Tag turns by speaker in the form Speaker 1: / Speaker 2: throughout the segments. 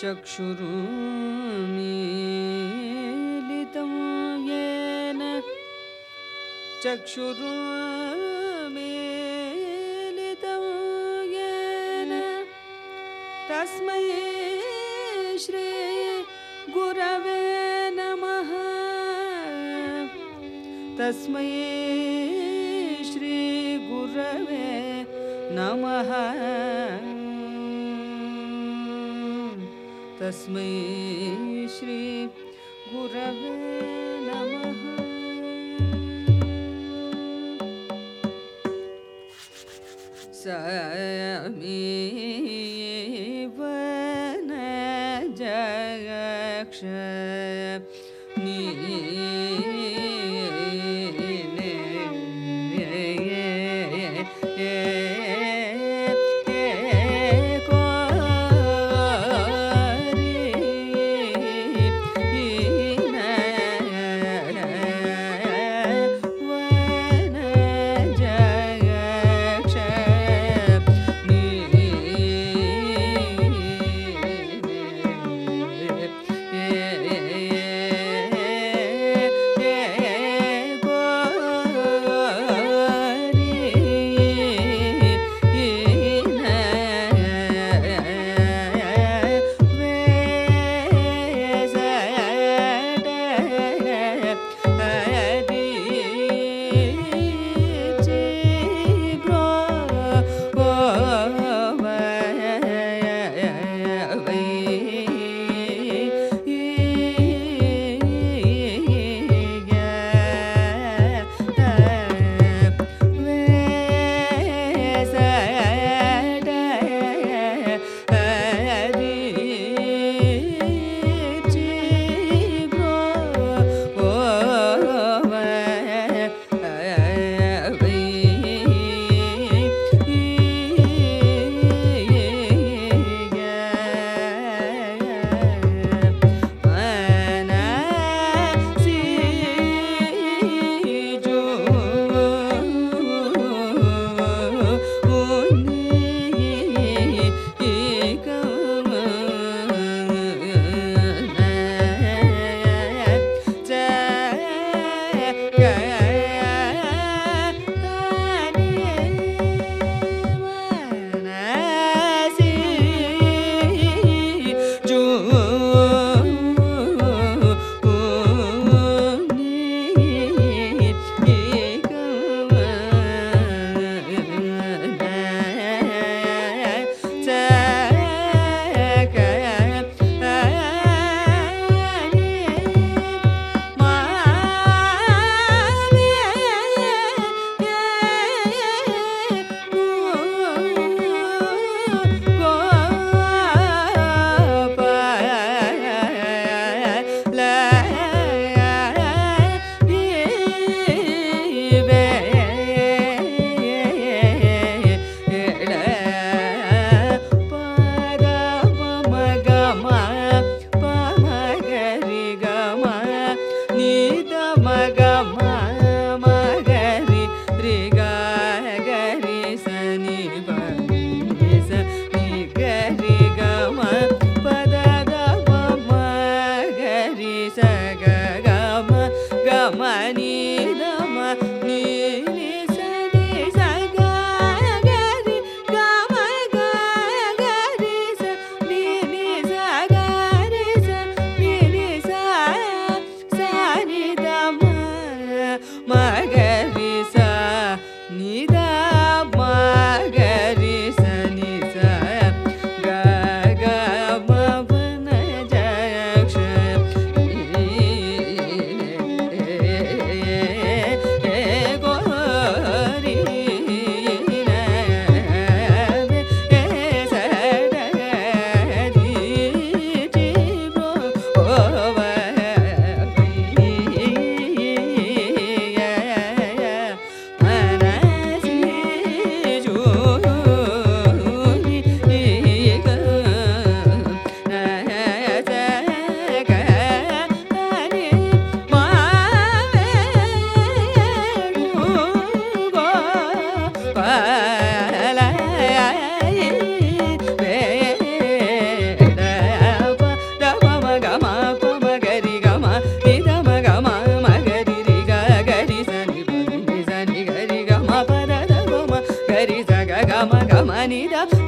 Speaker 1: चक्षुरुमीलितं चक्षुरुमीलितं येन तस्मै श्री गुरवे नमः। तस्मै श्रीगुरवे नमः तस्मै श्री गुरवे नमः। समीवन जगक्ष I need up.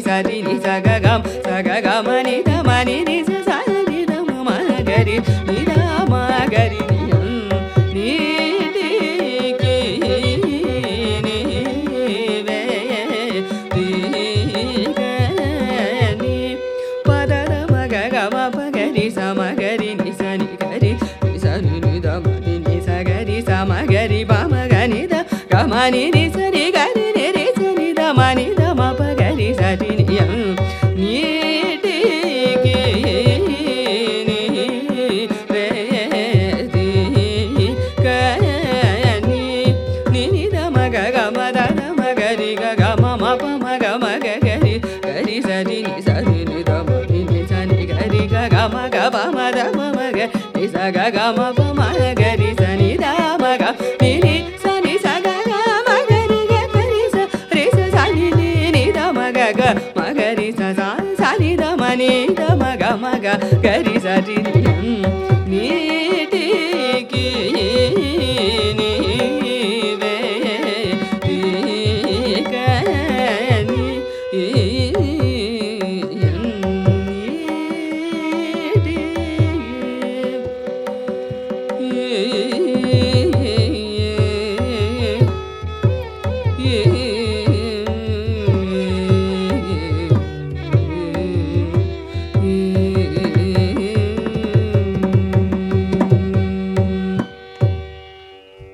Speaker 1: సరి ని సగగం సగగమ ని గమని ని సరి ని దమ గరి ni sa ga ga ma pa ma ga ni sa ni da ma ga ni ni sa ni sa ga ga ma ga ni ga pa ni sa re sa sa ni ni ni da ma ga ga ma ga ni sa sa sa ni da ma ni da ma ga ma ga ga ni sa ni ni ni